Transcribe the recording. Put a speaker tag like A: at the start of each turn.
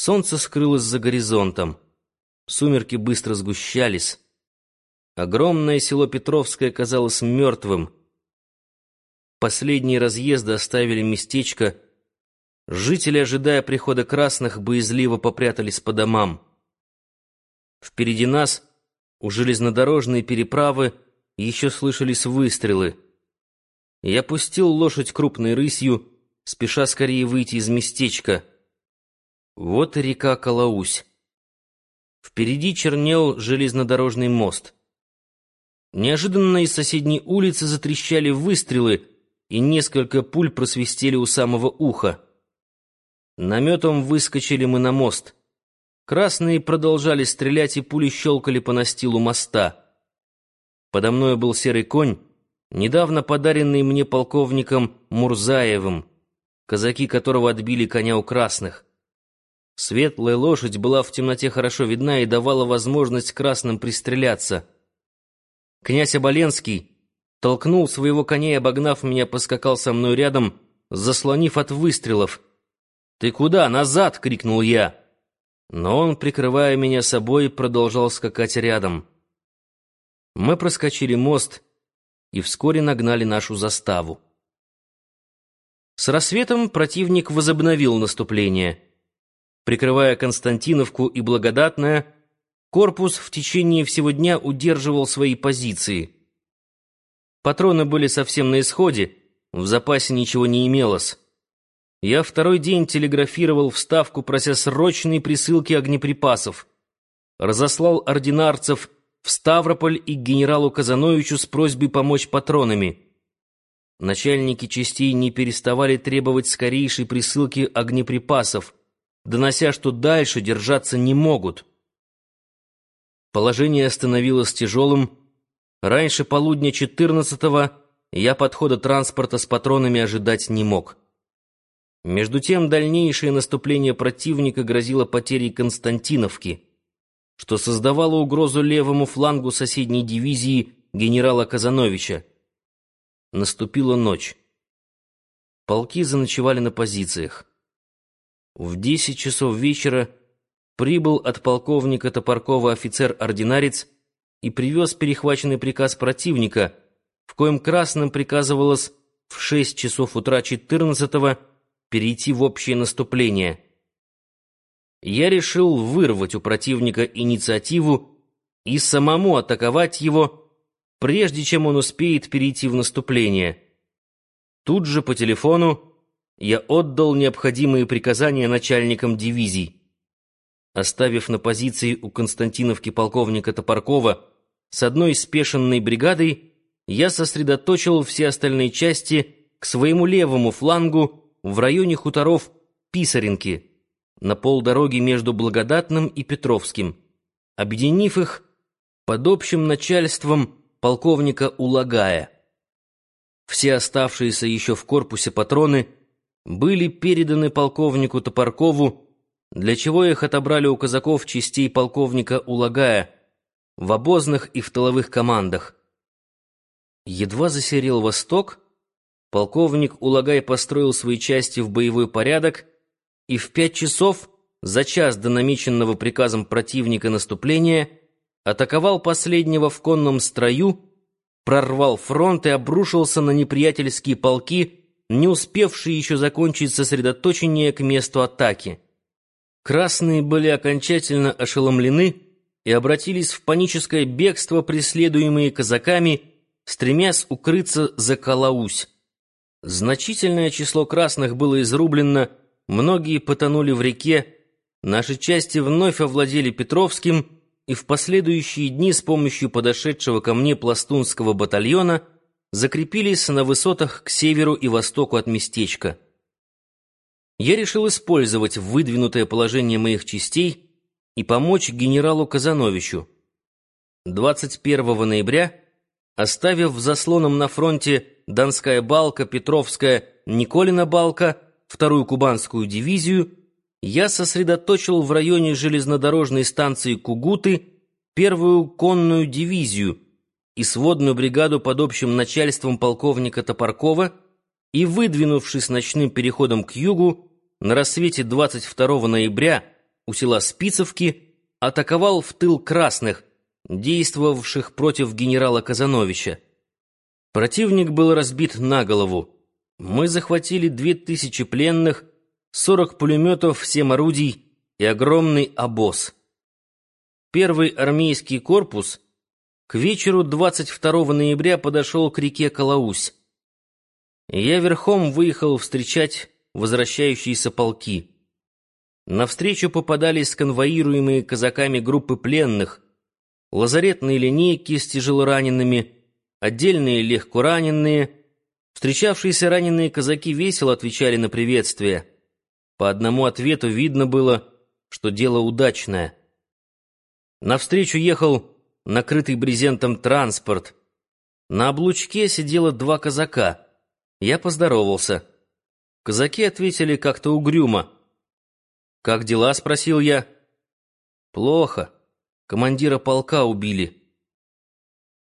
A: Солнце скрылось за горизонтом. Сумерки быстро сгущались. Огромное село Петровское казалось мертвым. Последние разъезды оставили местечко. Жители, ожидая прихода красных, боязливо попрятались по домам. Впереди нас, у железнодорожной переправы, еще слышались выстрелы. Я пустил лошадь крупной рысью, спеша скорее выйти из местечка. Вот и река Калаусь. Впереди чернел железнодорожный мост. Неожиданно из соседней улицы затрещали выстрелы, и несколько пуль просвистели у самого уха. Наметом выскочили мы на мост. Красные продолжали стрелять, и пули щелкали по настилу моста. Подо мною был серый конь, недавно подаренный мне полковником Мурзаевым, казаки которого отбили коня у красных. Светлая лошадь была в темноте хорошо видна и давала возможность красным пристреляться. Князь Оболенский толкнул своего коня и, обогнав меня, поскакал со мной рядом, заслонив от выстрелов. «Ты куда? Назад!» — крикнул я. Но он, прикрывая меня собой, продолжал скакать рядом. Мы проскочили мост и вскоре нагнали нашу заставу. С рассветом противник возобновил наступление. Прикрывая Константиновку и Благодатное, корпус в течение всего дня удерживал свои позиции. Патроны были совсем на исходе, в запасе ничего не имелось. Я второй день телеграфировал в Ставку, прося срочной присылки огнеприпасов. Разослал ординарцев в Ставрополь и генералу Казановичу с просьбой помочь патронами. Начальники частей не переставали требовать скорейшей присылки огнеприпасов, донося, что дальше держаться не могут. Положение становилось тяжелым. Раньше полудня 14-го я подхода транспорта с патронами ожидать не мог. Между тем дальнейшее наступление противника грозило потерей Константиновки, что создавало угрозу левому флангу соседней дивизии генерала Казановича. Наступила ночь. Полки заночевали на позициях. В десять часов вечера прибыл от полковника Топоркова офицер-ординарец и привез перехваченный приказ противника, в коем красным приказывалось в шесть часов утра 14-го перейти в общее наступление. Я решил вырвать у противника инициативу и самому атаковать его, прежде чем он успеет перейти в наступление. Тут же по телефону я отдал необходимые приказания начальникам дивизий. Оставив на позиции у Константиновки полковника Топоркова с одной спешенной бригадой, я сосредоточил все остальные части к своему левому флангу в районе хуторов Писаренки, на полдороги между Благодатным и Петровским, объединив их под общим начальством полковника Улагая. Все оставшиеся еще в корпусе патроны были переданы полковнику Топоркову для чего их отобрали у казаков частей полковника Улагая в обозных и в тыловых командах. Едва засерел восток, полковник Улагай построил свои части в боевой порядок и в пять часов, за час до намеченного приказом противника наступления, атаковал последнего в конном строю, прорвал фронт и обрушился на неприятельские полки, не успевшие еще закончить сосредоточение к месту атаки. Красные были окончательно ошеломлены и обратились в паническое бегство, преследуемые казаками, стремясь укрыться за Калаусь. Значительное число красных было изрублено, многие потонули в реке, наши части вновь овладели Петровским, и в последующие дни с помощью подошедшего ко мне пластунского батальона закрепились на высотах к северу и востоку от местечка я решил использовать выдвинутое положение моих частей и помочь генералу Казановичу. 21 ноября, оставив заслоном на фронте Донская балка, Петровская, Николина балка, вторую кубанскую дивизию, я сосредоточил в районе железнодорожной станции Кугуты первую конную дивизию и сводную бригаду под общим начальством полковника Топоркова и, выдвинувшись ночным переходом к югу, на рассвете 22 ноября у села Спицевки, атаковал в тыл красных, действовавших против генерала Казановича. Противник был разбит на голову. Мы захватили две тысячи пленных, сорок пулеметов, семь орудий и огромный обоз. Первый армейский корпус к вечеру 22 ноября подошел к реке Калаусь. Я верхом выехал встречать возвращающиеся полки. Навстречу попадались конвоируемые казаками группы пленных, лазаретные линейки с тяжелоранеными, отдельные легкораненые. Встречавшиеся раненые казаки весело отвечали на приветствие. По одному ответу видно было, что дело удачное. Навстречу ехал накрытый брезентом транспорт. На облучке сидело два казака. Я поздоровался. Казаки ответили как-то угрюмо. «Как дела?» — спросил я. «Плохо. Командира полка убили.